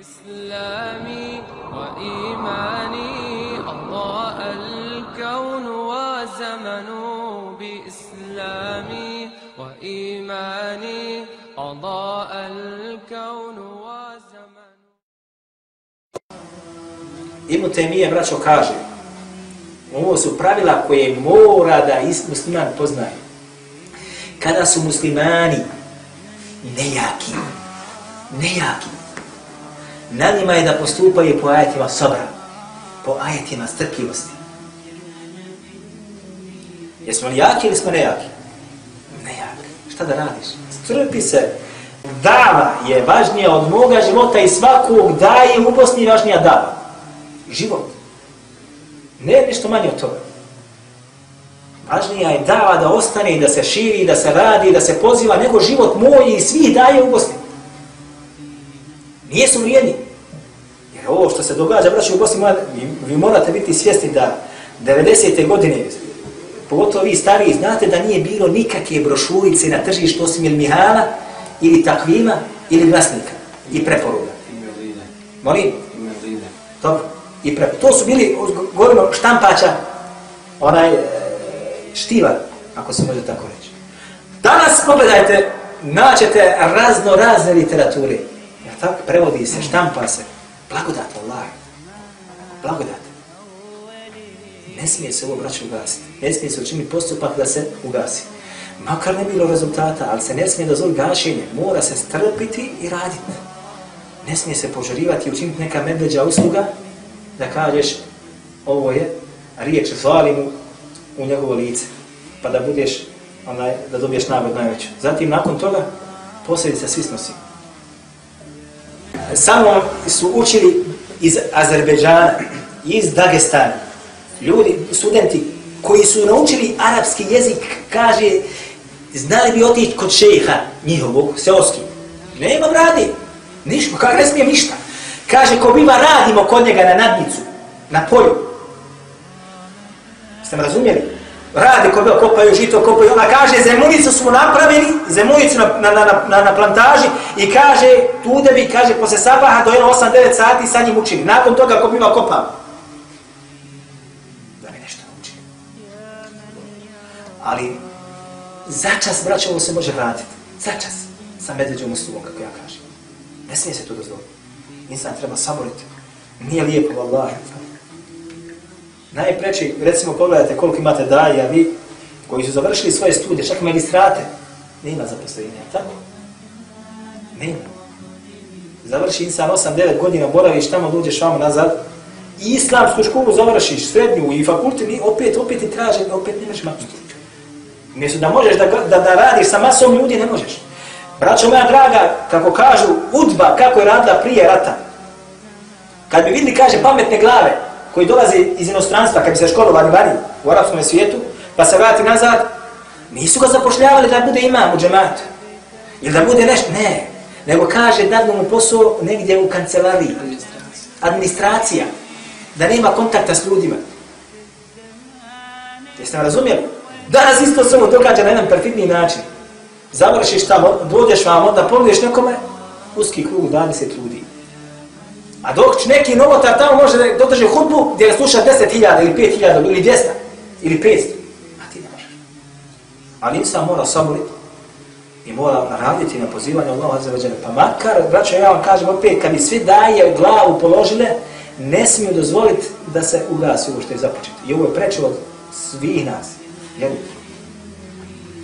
إسلامي وإيماني أضاء الكون وزمن بإسلامي وإيماني أضاء الكون وزمن Ibn Taymije, braćo, kaže, ovo su pravila koje mora da musliman poznaje. Kada su muslimani nejaki, nejaki, na njima je da postupaju po ajetima sobra, po ajetima strpljivosti. Jesmo li jaki ili smo nejaki? Nejaki. Šta da radiš? Strpi se. Dava je važnija od moga života i svakog daje u Bosni važnija dava. Život. Ne ništa manje od toga. Važnija je dava da ostane i da se širi, da se radi, da se poziva, nego život moj i svih daje u Bosni. Nijesu vrijedni. Jer ovo što se događa, braći u Bosni, vi, vi morate biti svjesni da 90. godine, pogotovo vi stariji, znate da nije bilo nikakve brošurice na tržištu osim ili Mihala, ili takvima, ili glasnika i preporuga. Molim? Dobro. I pre... To su bili, govorimo, štampača, onaj e, štivar, ako se može tako reći. Danas, pogledajte, naćete razno razne literature. Ja tak, prevodi se, štampa se. Blagodat, Allah. Blagodat. Ne smije se ovo braću ugasiti. Ne smije se učiniti postupak da se ugasi. Makar ne bilo rezultata, ali se ne smije da zove gašenje. Mora se strpiti i raditi. Ne smije se požarivati i učiniti neka medveđa usluga da kažeš ovo je riječ zalimu u njegovo lice. Pa da budeš, onaj, da dobiješ nagrod najveću. Zatim, nakon toga, posljedice svi Samo su učili iz Azerbeđana, iz Dagestana, ljudi, studenti koji su naučili arapski jezik, kaže, znali bi otići kod šeha njihovog, seoski. Nema radi, ništa, kako ne smijem ništa. Kaže, ko biva radimo kod njega na nadnicu, na polju. Ste me razumjeli? Radi ko kopaju žito, kopaju, ona kaže, zemunicu smo napravili, zemunicu na, na, na, na, plantaži i kaže, tude bi, kaže, posle sabaha do 8-9 sati sa njim učili. Nakon toga kopima kopam. Da mi nešto nauči. ali začas, braće, ovo se može vratiti. Začas. Sa medveđom uslugom, kako ja kažem. Ne smije se to dozvoliti. Insan treba saboriti. Nije lijepo, vallaha. Najpreći, recimo, pogledajte koliko imate daja, vi koji su završili svoje studije, čak magistrate, nema zaposlenja, tako? Nema. Završi insan 8-9 godina, boraviš tamo, dođeš vamo nazad, i islamsku školu završiš, srednju i fakultet, i opet, opet ti traže, opet nemaš maknuti. Mjesto da možeš da, da, da radiš sa masom ljudi, ne možeš. Braćo moja draga, kako kažu, udba kako je radila prije rata. Kad bi vidli, kaže, pametne glave koji dolaze iz inostranstva, kad bi se školovali vani u arapskom svijetu, pa se vrati nazad, nisu ga zapošljavali da bude imam u džematu. Ili da bude nešto, ne. Nego kaže, da mu posao negdje u kancelariji. Administracija. Da nema kontakta s ljudima. Jeste me razumijeli? Danas isto se ovo događa na jedan perfidni način. Završiš tamo, dođeš vam, onda pomiješ nekome, uski krug 20 ljudi. A dok neki novotar tamo može da dodrži hudbu gdje ga sluša 10.000 ili 5.000 ili 200 ili 500. A ti ne možeš. Ali insan mora saboriti i mora raditi na pozivanje Allaha za veđene. Pa makar, braćo, ja vam kažem opet, kad bi svi daje u glavu položile, ne smiju dozvoliti da se ugasi ovo što je započeti. I ovo je preče od svih nas. Jel?